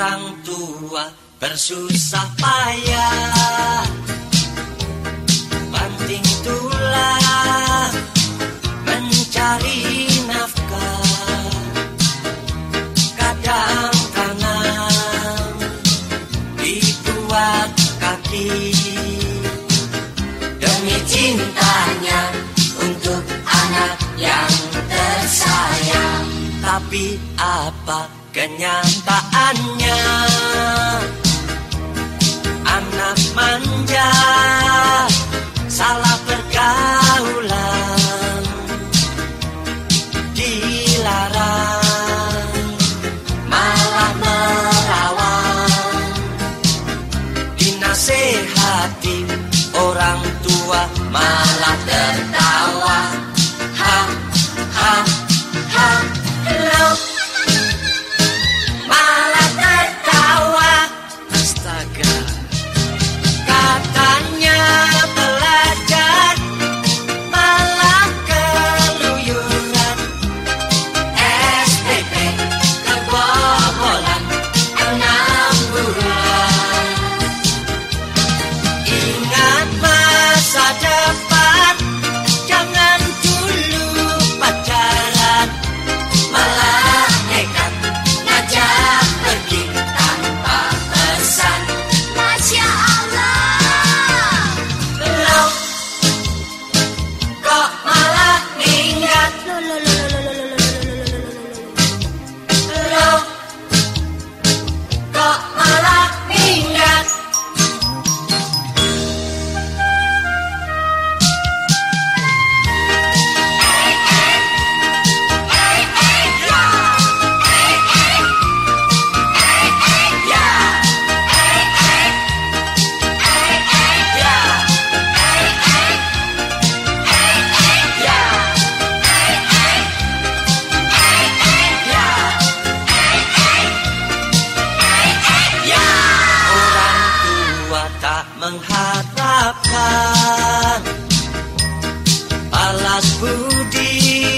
orang tua bersusah payah. Tapi apa kenyataannya? Anak manja Salah pergaulan Dilarang Malah merawan. Dinasehati Orang tua malah tertawa. Ha, ha solo tak mengharapkan. Balas budi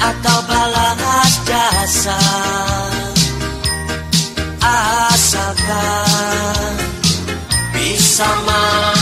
atau balas jasa. Asalkan bisa mau